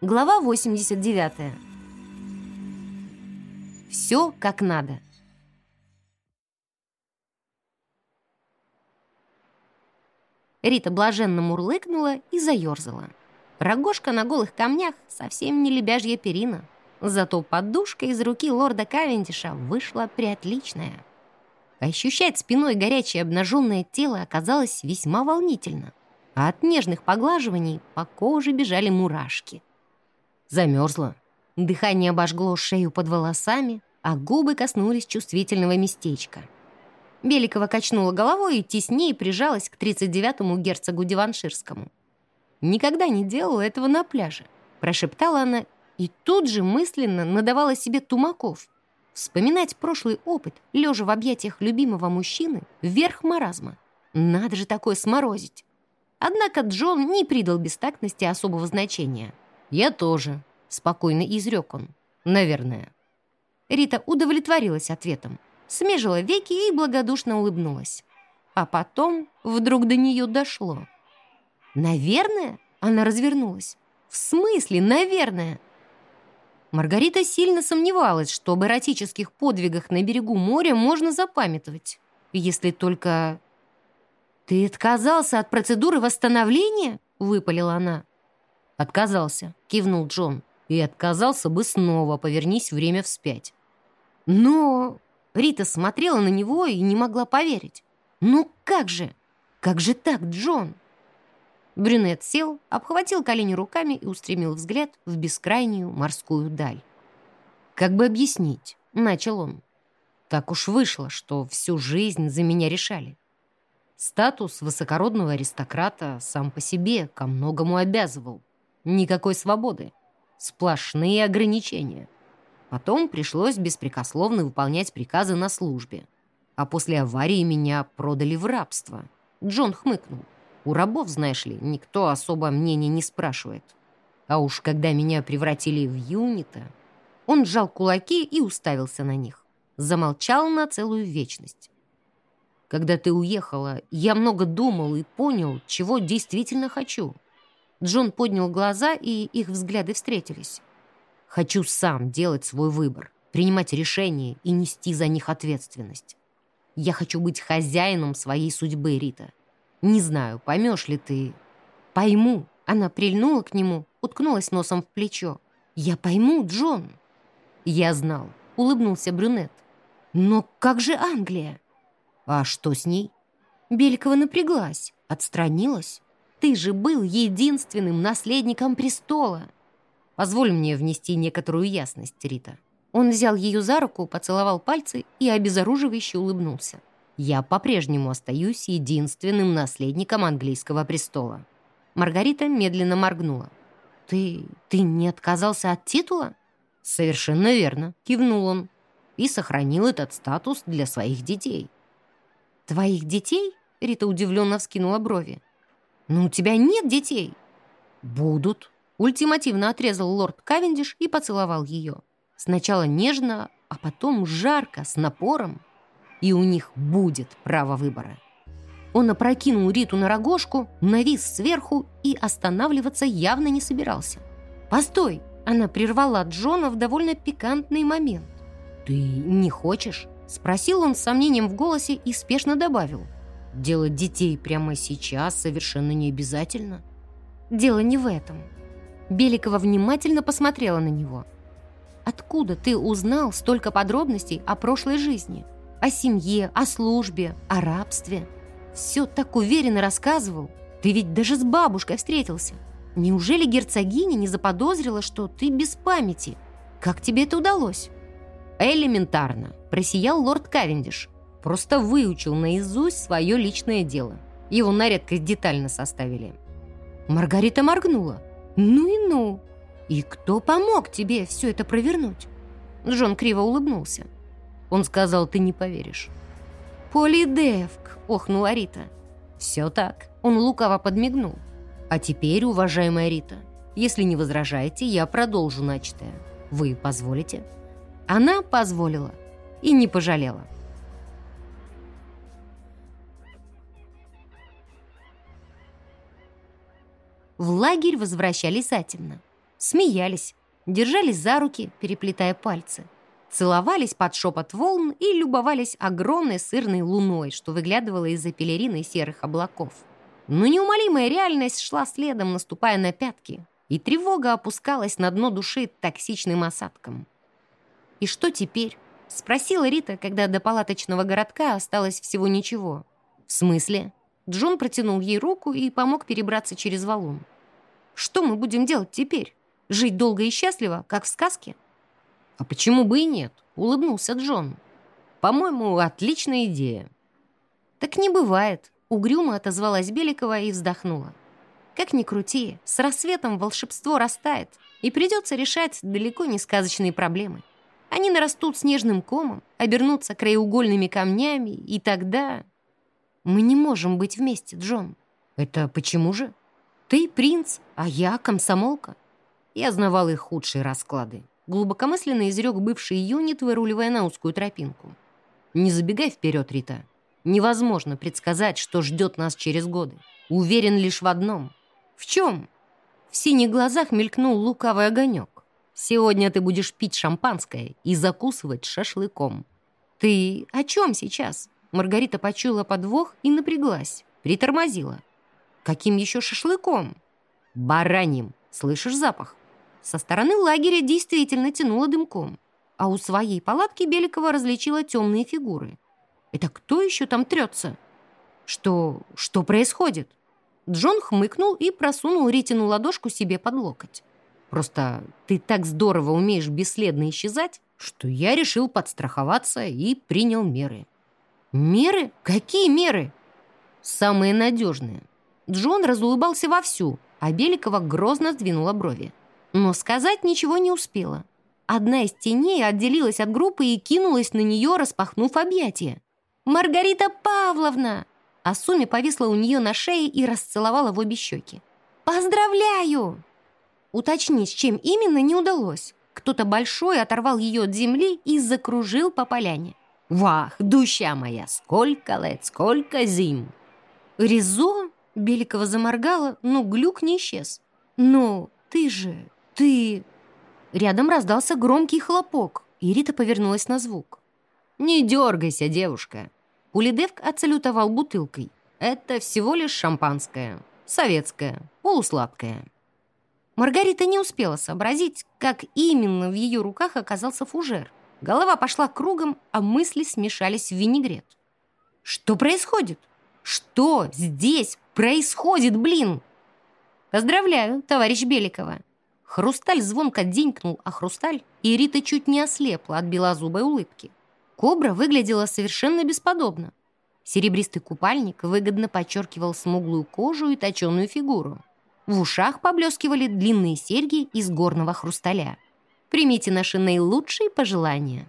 Глава 89. Все как надо. Рита блаженно мурлыкнула и заерзала. Рогожка на голых камнях совсем не лебяжья перина. Зато подушка из руки лорда Кавендиша вышла приотличная. Ощущать спиной горячее обнаженное тело оказалось весьма волнительно, а от нежных поглаживаний по коже бежали мурашки. Замерзла. Дыхание обожгло шею под волосами, а губы коснулись чувствительного местечка. Беликова качнула головой и теснее прижалась к 39-му герцогу Диванширскому. «Никогда не делала этого на пляже», — прошептала она и тут же мысленно надавала себе тумаков — Вспоминать прошлый опыт, лежа в объятиях любимого мужчины, вверх маразма. Надо же такое сморозить. Однако Джон не придал бестактности особого значения. «Я тоже», — спокойно изрек он. «Наверное». Рита удовлетворилась ответом, смежила веки и благодушно улыбнулась. А потом вдруг до нее дошло. «Наверное?» — она развернулась. «В смысле, наверное?» Маргарита сильно сомневалась, что об эротических подвигах на берегу моря можно запамятовать. Если только... «Ты отказался от процедуры восстановления?» — выпалила она. «Отказался», — кивнул Джон. «И отказался бы снова, повернись время вспять». «Но...» Рита смотрела на него и не могла поверить. «Ну как же? Как же так, Джон?» Брюнет сел, обхватил колени руками и устремил взгляд в бескрайнюю морскую даль. «Как бы объяснить?» — начал он. «Так уж вышло, что всю жизнь за меня решали. Статус высокородного аристократа сам по себе ко многому обязывал. Никакой свободы. Сплошные ограничения. Потом пришлось беспрекословно выполнять приказы на службе. А после аварии меня продали в рабство. Джон хмыкнул. У рабов, знаешь ли, никто особо мнения не спрашивает. А уж когда меня превратили в юнита... Он сжал кулаки и уставился на них. Замолчал на целую вечность. Когда ты уехала, я много думал и понял, чего действительно хочу. Джон поднял глаза, и их взгляды встретились. Хочу сам делать свой выбор, принимать решения и нести за них ответственность. Я хочу быть хозяином своей судьбы, Рита. Не знаю, поймешь ли ты. Пойму. Она прильнула к нему, уткнулась носом в плечо. Я пойму, Джон. Я знал. Улыбнулся брюнет. Но как же Англия? А что с ней? Беликова напряглась, отстранилась. Ты же был единственным наследником престола. Позволь мне внести некоторую ясность, Рита. Он взял ее за руку, поцеловал пальцы и обезоруживающе улыбнулся я по-прежнему остаюсь единственным наследником английского престола». Маргарита медленно моргнула. «Ты... ты не отказался от титула?» «Совершенно верно», — кивнул он. «И сохранил этот статус для своих детей». «Твоих детей?» — Рита удивленно вскинула брови. «Но у тебя нет детей». «Будут», — ультимативно отрезал лорд Кавендиш и поцеловал ее. Сначала нежно, а потом жарко, с напором и у них будет право выбора. Он опрокинул Риту на рогожку, навис сверху и останавливаться явно не собирался. «Постой!» — она прервала Джона в довольно пикантный момент. «Ты не хочешь?» — спросил он с сомнением в голосе и спешно добавил. «Делать детей прямо сейчас совершенно не обязательно». «Дело не в этом». Беликова внимательно посмотрела на него. «Откуда ты узнал столько подробностей о прошлой жизни?» О семье, о службе, о рабстве. Все так уверенно рассказывал. Ты ведь даже с бабушкой встретился. Неужели герцогиня не заподозрила, что ты без памяти? Как тебе это удалось?» «Элементарно», — просиял лорд Кавендиш. «Просто выучил наизусть свое личное дело. Его на редкость детально составили». Маргарита моргнула. «Ну и ну! И кто помог тебе все это провернуть?» Джон криво улыбнулся. Он сказал, ты не поверишь. «Полидевк!» — охнула Рита. «Все так». Он лукаво подмигнул. «А теперь, уважаемая Рита, если не возражаете, я продолжу начатое. Вы позволите?» Она позволила и не пожалела. В лагерь возвращались затемно. Смеялись, держались за руки, переплетая пальцы. Целовались под шепот волн и любовались огромной сырной луной, что выглядывала из-за пелерины серых облаков. Но неумолимая реальность шла следом, наступая на пятки, и тревога опускалась на дно души токсичным осадком. «И что теперь?» — спросила Рита, когда до палаточного городка осталось всего ничего. «В смысле?» Джон протянул ей руку и помог перебраться через валун. «Что мы будем делать теперь? Жить долго и счастливо, как в сказке?» «А почему бы и нет?» — улыбнулся Джон. «По-моему, отличная идея». «Так не бывает», — угрюмо отозвалась Беликова и вздохнула. «Как ни крути, с рассветом волшебство растает, и придется решать далеко не сказочные проблемы. Они нарастут снежным комом, обернутся краеугольными камнями, и тогда...» «Мы не можем быть вместе, Джон». «Это почему же?» «Ты принц, а я комсомолка». Я знавал их худшие расклады глубокомысленно изрек бывший юнит, выруливая на узкую тропинку. «Не забегай вперед, Рита. Невозможно предсказать, что ждет нас через годы. Уверен лишь в одном. В чем?» В синих глазах мелькнул лукавый огонек. «Сегодня ты будешь пить шампанское и закусывать шашлыком». «Ты о чем сейчас?» Маргарита почуяла подвох и напряглась. Притормозила. «Каким еще шашлыком?» «Бараньим. Слышишь запах?» Со стороны лагеря действительно тянуло дымком, а у своей палатки Беликова различила темные фигуры. «Это кто еще там трется?» «Что... что происходит?» Джон хмыкнул и просунул Ритину ладошку себе под локоть. «Просто ты так здорово умеешь бесследно исчезать, что я решил подстраховаться и принял меры». «Меры? Какие меры?» «Самые надежные». Джон разулыбался вовсю, а Беликова грозно сдвинула брови. Но сказать ничего не успела. Одна из теней отделилась от группы и кинулась на нее, распахнув объятия. «Маргарита Павловна!» А Суми повисла у нее на шее и расцеловала в обе щеки. «Поздравляю!» Уточнить, чем именно, не удалось. Кто-то большой оторвал ее от земли и закружил по поляне. «Вах, душа моя, сколько лет, сколько зим!» «Резо?» — Беликова заморгала, но глюк не исчез. «Ну, ты же, «Ты...» Рядом раздался громкий хлопок, и Рита повернулась на звук. «Не дергайся, девушка!» Улидевк отсалютовал бутылкой. «Это всего лишь шампанское. Советское, полусладкое». Маргарита не успела сообразить, как именно в ее руках оказался фужер. Голова пошла кругом, а мысли смешались в винегрет. «Что происходит? Что здесь происходит, блин?» «Поздравляю, товарищ Беликова!» Хрусталь звонко денькнул а хрусталь, и Рита чуть не ослепла от белозубой улыбки. Кобра выглядела совершенно бесподобно. Серебристый купальник выгодно подчеркивал смуглую кожу и точеную фигуру. В ушах поблескивали длинные серьги из горного хрусталя. Примите наши наилучшие пожелания.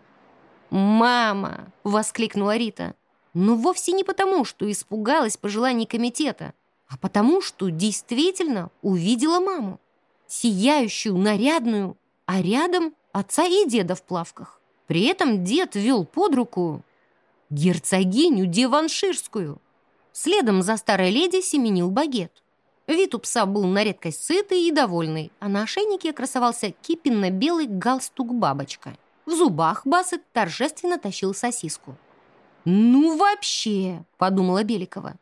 «Мама!» — воскликнула Рита. Но вовсе не потому, что испугалась пожеланий комитета, а потому, что действительно увидела маму сияющую, нарядную, а рядом отца и деда в плавках. При этом дед вел под руку герцогиню Деванширскую. Следом за старой леди семенил багет. Вид у пса был на редкость сытый и довольный, а на ошейнике красовался кипенно-белый галстук-бабочка. В зубах Бассет торжественно тащил сосиску. «Ну вообще!» — подумала Беликова.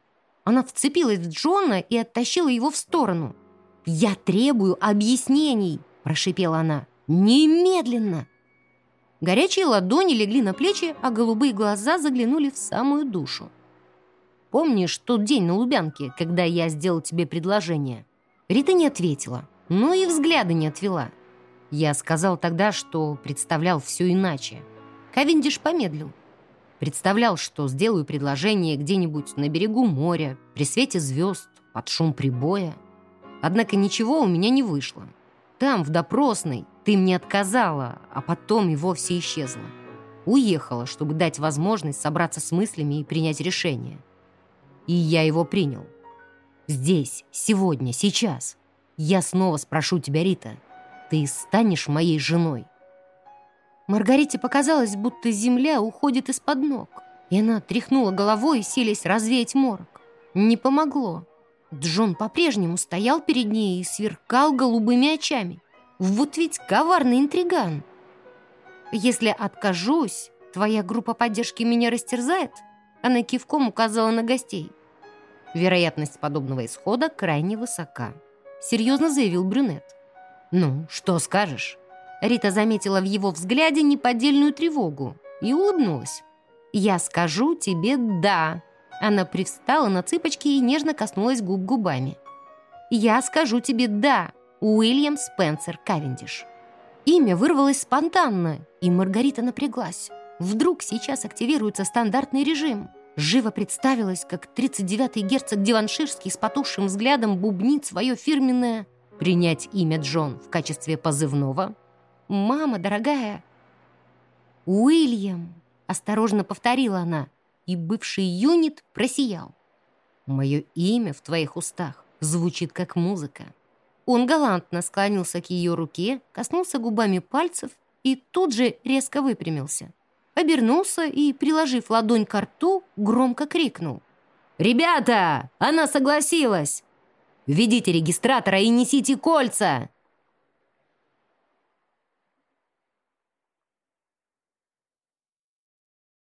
Она вцепилась в Джона и оттащила его в сторону — «Я требую объяснений!» – прошипела она. «Немедленно!» Горячие ладони легли на плечи, а голубые глаза заглянули в самую душу. «Помнишь тот день на Лубянке, когда я сделал тебе предложение?» Рита не ответила, но и взгляда не отвела. Я сказал тогда, что представлял все иначе. Кавендиш помедлил. Представлял, что сделаю предложение где-нибудь на берегу моря, при свете звезд, под шум прибоя. Однако ничего у меня не вышло. Там, в допросной, ты мне отказала, а потом и вовсе исчезла. Уехала, чтобы дать возможность собраться с мыслями и принять решение. И я его принял. Здесь, сегодня, сейчас. Я снова спрошу тебя, Рита, ты станешь моей женой? Маргарите показалось, будто земля уходит из-под ног, и она тряхнула головой, силясь развеять морок. Не помогло. Джон по-прежнему стоял перед ней и сверкал голубыми очами. Вот ведь коварный интриган. Если откажусь, твоя группа поддержки меня растерзает? Она кивком указала на гостей. Вероятность подобного исхода крайне высока. Серьезно заявил брюнет. «Ну, что скажешь?» Рита заметила в его взгляде неподдельную тревогу и улыбнулась. «Я скажу тебе «да». Она привстала на цыпочки и нежно коснулась губ губами. «Я скажу тебе «да», Уильям Спенсер Кавендиш». Имя вырвалось спонтанно, и Маргарита напряглась. Вдруг сейчас активируется стандартный режим. Живо представилось, как 39-й герцог Диванширский с потухшим взглядом бубнит свое фирменное «принять имя Джон в качестве позывного». «Мама, дорогая!» «Уильям!» — осторожно повторила она, и бывший юнит просиял. «Мое имя в твоих устах звучит как музыка». Он галантно склонился к ее руке, коснулся губами пальцев и тут же резко выпрямился. Обернулся и, приложив ладонь к рту, громко крикнул. «Ребята, она согласилась! Ведите регистратора и несите кольца!»